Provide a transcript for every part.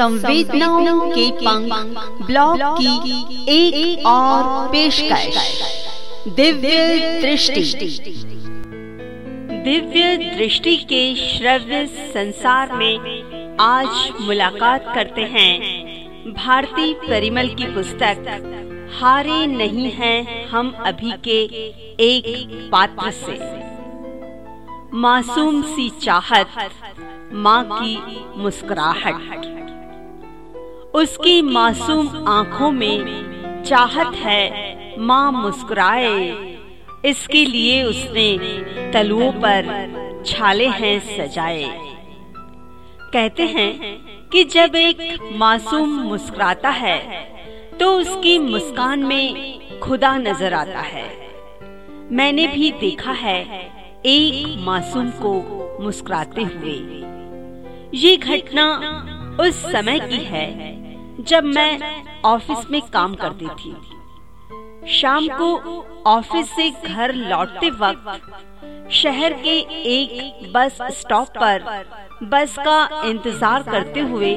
संवेदनाओं के पंख ब्लॉग की एक, एक और पेशकश। दिव्य दृष्टि। दिव्य दृष्टि के श्रव्य संसार में आज मुलाकात करते हैं भारती परिमल की पुस्तक हारे नहीं हैं हम अभी के एक पात्र से। मासूम सी चाहत माँ की मुस्कुराहट। उसकी मासूम आँखों में चाहत है, माँ मुस्कुराए। इसके लिए उसने तलुओं पर छाले हैं सजाए। कहते हैं कि जब एक मासूम मुस्कुराता है तो उसकी मुस्कान में खुदा नज़र आता है। मैंने भी देखा है एक मासूम को मुस्कुराते हुए। ये घटना उस समय की है, जब मैं ऑफ़िस में काम करती थी। शाम को ऑफ़िस से घर लौटते वक्त शहर के एक बस स्टॉप पर बस का इंतज़ार करते हुए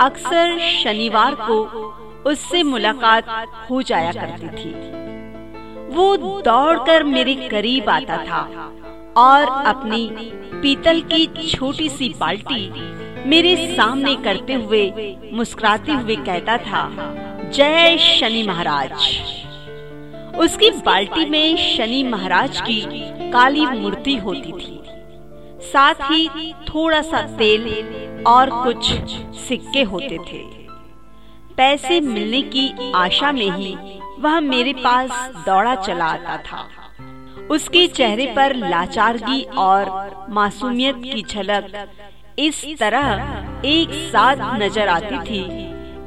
अक्सर शनिवार को उससे मुलाकात हो जाया करती थी। वो दौड़कर मेरे करीब आता था और अपनी पीतल की छोटी सी बाल्टी मेरे सामने करते हुए मुस्कुराते हुए कहता था, जय शनि महाराज। उसकी बाल्टी में शनि महाराज की काली मूर्ति होती थी। साथ ही थोड़ा सा तेल और कुछ सिक्के होते थे। पैसे मिलने की आशा में ही वह मेरे पास दौड़ा चला आता था। उसके चेहरे पर लाचारगी और मासूमियत की झलक इस तरह एक साथ नज़र आती थी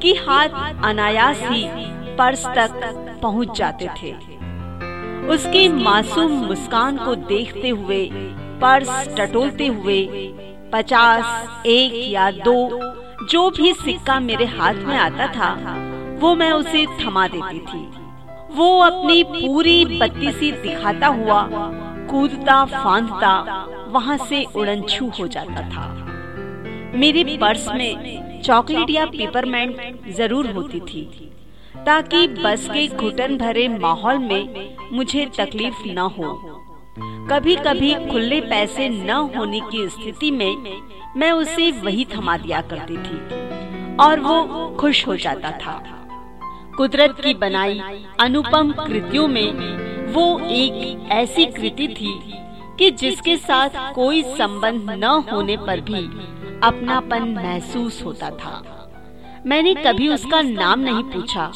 कि हाथ अनायास ही पर्स तक पहुँच जाते थे। उसकी मासूम मुस्कान को देखते हुए, पर्स टटोलते हुए, पचास, एक या दो, जो भी सिक्का मेरे हाथ में आता था, वो मैं उसे थमा देती थी। वो अपनी पूरी बत्ती सी दिखाता हुआ कूदता फांदता वहाँ से उड़नछू हो जाता था। मेरे पर्स में चॉकलेट या पेपरमेंट ज़रूर होती थी, ताकि बस के घुटन भरे माहौल में मुझे तकलीफ़ न हो। कभी कभी खुले पैसे न होने की स्थिति में मैं उसे वही थमा दिया करती थी, और वो खुश हो जाता था। कुदरत की बनाई अनुपम कृतियों में वो एक ऐसी कृति थी कि जिसके साथ कोई संबंध न होने पर भी अपनापन महसूस होता था। मैंने कभी उसका नाम नहीं पूछा।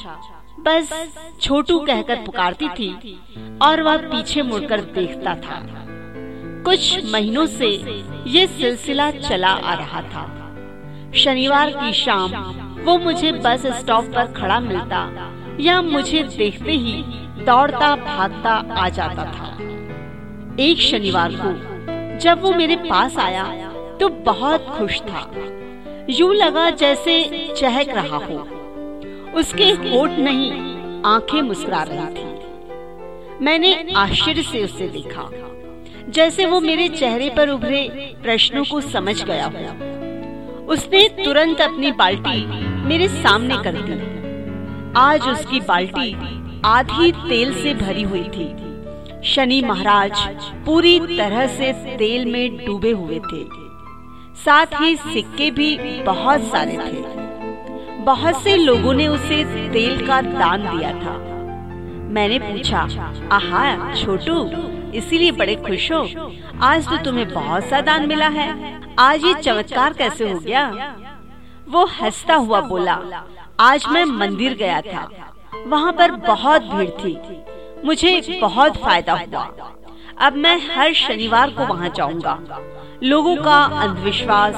बस छोटू कहकर पुकारती थी और वह पीछे मुड़कर देखता था। कुछ महीनों से ये सिलसिला चला आ रहा था। शनिवार की शाम वो मुझे बस स्टॉप पर खड़ा मिलता या मुझे देखते ही दौड़ता भागता आ जाता था। एक शनिवार को जब वो मेरे पास आया तो बहुत खुश था। यूँ लगा जैसे चहक रहा हो। उसके होठ नहीं, आँखें मुस्कुरा रही थी। मैंने आश्चर्य से उसे देखा। जैसे वो मेरे चेहरे पर उभरे प्रश्नों को समझ गया हो। उसने तुरंत अपनी बाल्टी मेरे सामने कर दी। आज उसकी बाल्टी आधी तेल से भरी हुई थी। शनि महाराज पूरी तरह से तेल में डूबे हुए थे। साथ ही सिक्के भी बहुत सारे थे। बहुत से लोगों ने उसे तेल का दान दिया था। मैंने पूछा, आहा, छोटू, इसीलिए बड़े खुश हो? आज तो तुम्हें बहुत सा दान मिला है। आज ये चमत्कार कैसे हो गया? वो हंसता हुआ बोला, आज मैं मंदिर गया था। वहाँ पर बहुत भीड़ थी। मुझे बहुत फ़ायदा हुआ। अब मैं हर शनिवार को वहाँ जाऊँगा। लोगों का अंधविश्वास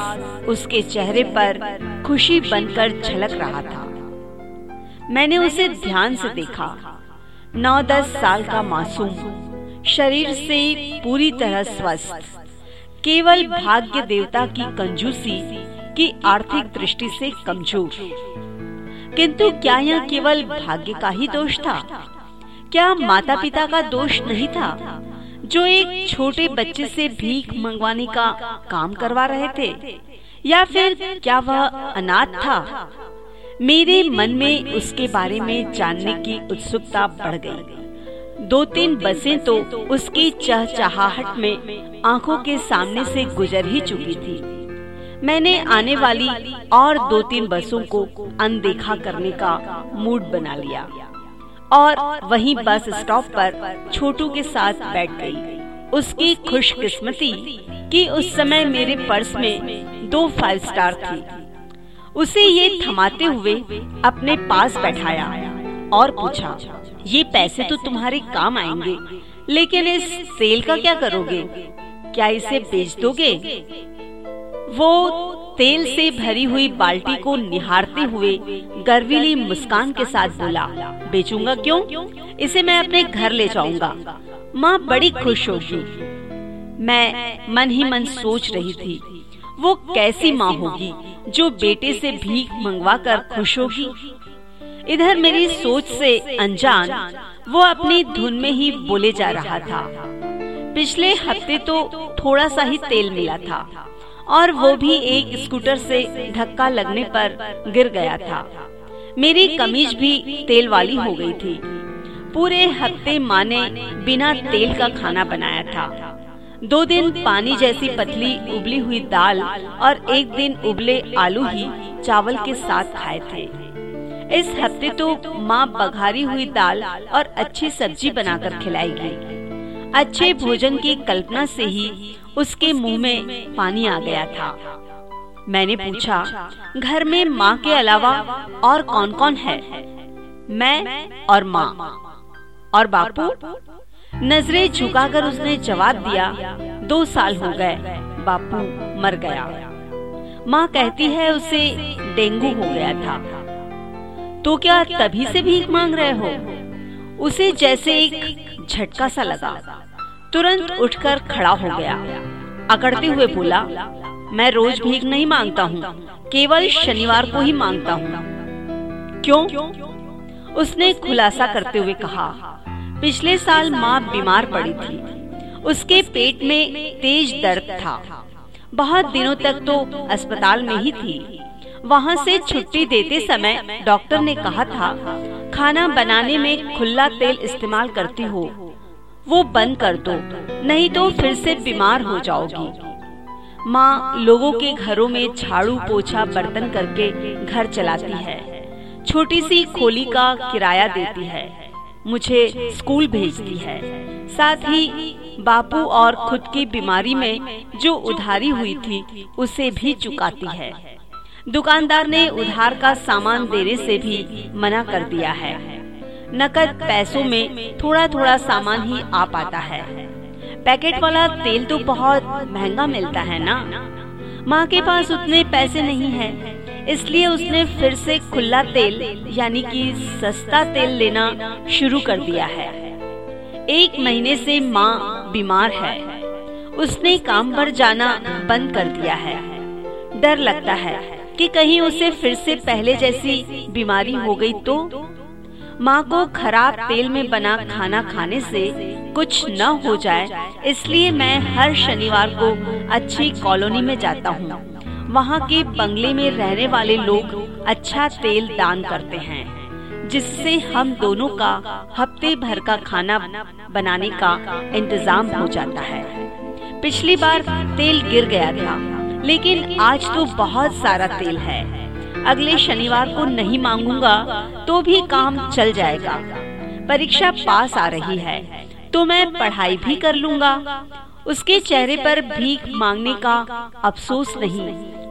उसके चेहरे पर खुशी बनकर झलक रहा था। मैंने उसे ध्यान से देखा। नौ दस साल का मासूम, शरीर से पूरी तरह स्वस्थ। केवल भाग्य देवता की कंजूसी की आर्थिक दृष्टि से कमज़ोर। किंतु क्या यह केवल भाग्य का ही दोष था? क्या माता पिता का दोष नहीं था? जो एक छोटे बच्चे से भीख मंगवाने का काम करवा रहे थे, या फिर क्या वह अनाथ था? मेरे मन में उसके बारे में जानने की उत्सुकता बढ़ गई। दो तीन बसें तो उसकी चहचहाहट में आँखों के सामने से गुजर ही चुकी थी। मैंने आने वाली और दो तीन बसों को अनदेखा करने का मूड बना लिया। और वहीं बस स्टॉप पर छोटू के साथ बैठ गई। उसकी खुशकिस्मती कि उस समय मेरे पर्स में दो फाइव स्टार थी। उसे ये थमाते हुए अपने पास बैठाया और पूछा, ये पैसे तो तुम्हारे काम आएँगे, लेकिन इस सेल का क्या करोगे? क्या इसे बेच दोगे? वो तेल से भरी हुई बाल्टी को निहारते हुए गर्वीली मुस्कान के साथ बोला, बेचूँगा क्यों? इसे मैं अपने घर ले जाऊँगा। माँ बड़ी खुश होगी। मैं मन ही मन सोच रही थी, वो कैसी माँ होगी जो बेटे से भीख मंगवा कर खुश होगी? इधर मेरी सोच से अनजान वो अपनी धुन में ही बोले जा रहा था। पिछले हफ़्ते तो थोड़ा सा ही तेल मिला था। और वो भी एक स्कूटर से धक्का लगने पर गिर गया था। मेरी कमीज भी तेल वाली हो गई थी। पूरे हफ़्ते माँ ने बिना तेल का खाना बनाया था। दो दिन पानी जैसी पतली उबली हुई दाल और एक दिन उबले आलू ही चावल के साथ खाए थे। इस हफ़्ते तो माँ बघारी हुई दाल और अच्छी सब्ज़ी बनाकर खिलाएगी अच्छे भोजन की कल्पना से ही उसके मुँह में पानी आ गया था। मैंने पूछा घर में माँ के अलावा और कौन कौन है? मैं और माँ। और बापू? नज़रें झुकाकर उसने जवाब दिया दो साल हो गए बापू मर गया। माँ कहती है उसे डेंगू हो गया था। तो क्या तभी से भीख मांग रहे हो? उसे जैसे एक झटका सा लगा। तुरंत उठकर खड़ा हो गया। अकड़ते हुए बोला, मैं रोज भीख नहीं माँगता हूँ, केवल शनिवार को ही माँगता हूँ। क्यों? उसने खुलासा करते हुए कहा, पिछले साल माँ बीमार पड़ी थी। उसके पेट में तेज दर्द था। बहुत दिनों तक तो अस्पताल में ही थी। वहाँ से छुट्टी देते समय डॉक्टर ने कहा था, खाना बनाने में खुला तेल इस्तेमाल करती हो वो बंद कर दो, नहीं तो फिर से बीमार हो जाओगी। माँ लोगों के घरों में झाड़ू पोछा बर्तन करके घर चलाती है। छोटी सी खोली का किराया देती है। मुझे स्कूल भेजती है। साथ ही बापू और खुद की बीमारी में जो उधारी हुई थी, उसे भी चुकाती है। दुकानदार ने उधार का सामान देने से भी मना कर दिया है। नकद पैसों में थोड़ा थोड़ा सामान ही आ पाता है। पैकेट वाला तेल तो बहुत महँगा मिलता है ना? माँ के पास उतने पैसे नहीं है, इसलिए उसने फिर से खुला तेल, यानी कि सस्ता तेल लेना शुरू कर दिया है। एक महीने से माँ बीमार है। उसने काम पर जाना बंद कर दिया है। डर लगता है कि कहीं उसे फिर से पहले जैसी बीमारी हो गई तो? माँ को खराब तेल में बना खाना खाने से कुछ न हो जाए, इसलिए मैं हर शनिवार को अच्छी कॉलोनी में जाता हूँ। वहाँ के बंगले में रहने वाले लोग अच्छा तेल दान करते हैं, जिससे हम दोनों का हफ़्ते भर का खाना बनाने का इंतज़ाम हो जाता है। पिछली बार तेल गिर गया था, लेकिन आज तो बहुत सारा तेल है। अगले शनिवार को नहीं मांगूँगा तो भी काम चल जाएगा। परीक्षा पास आ रही है तो मैं पढ़ाई भी कर लूँगा। उसके चेहरे पर भीख मांगने का अफसोस नहीं,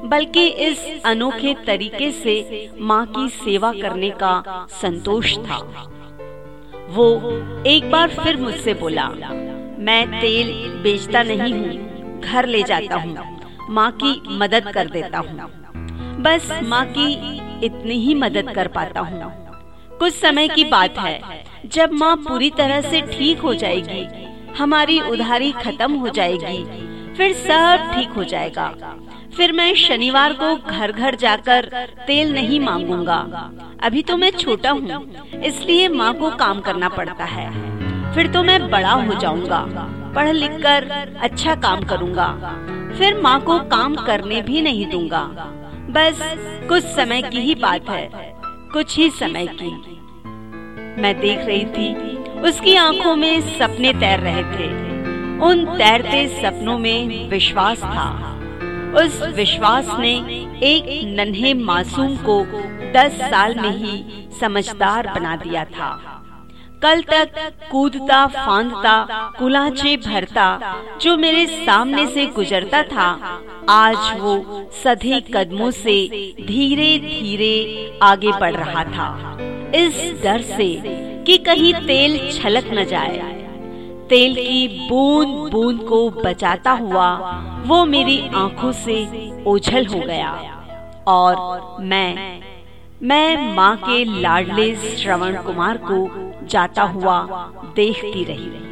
बल्कि इस अनोखे तरीके से माँ की सेवा करने का संतोष था। वो एक बार फिर मुझसे बोला, मैं तेल बेचता नहीं हूँ, घर ले जाता हूँ, माँ की मदद कर देता हूँ। बस माँ की इतनी ही मदद कर पाता हूँ। कुछ समय की बात है, जब माँ पूरी तरह से ठीक हो जाएगी, हमारी उधारी खत्म हो जाएगी, फिर सब ठीक हो जाएगा। फिर मैं शनिवार को घर घर जाकर तेल नहीं मांगूँगा। अभी तो मैं छोटा हूँ, इसलिए माँ को काम करना पड़ता है। फिर तो मैं बड़ा हो जाऊँगा, पढ़ लिख कर अच्छा काम करूँगा। फिर माँ को काम करने भी नहीं दूँगा। बस कुछ समय की ही बात है। कुछ ही समय की। मैं देख रही थी, उसकी आँखों में सपने तैर रहे थे। उन तैरते सपनों में विश्वास था। उस विश्वास ने एक नन्हे मासूम को दस साल में ही समझदार बना दिया था। कल तक कूदता, फांदता, कुलाचे भरता, जो मेरे सामने से गुजरता था, आज वो सधे कदमों से धीरे धीरे आगे बढ़ रहा था। इस डर से कि कहीं तेल छलक न जाए। तेल की बूंद बूंद को बचाता हुआ वो मेरी आँखों से ओझल हो गया। और मैं मैं माँ के लाडले श्रवण कुमार को जाता हुआ देखती रही।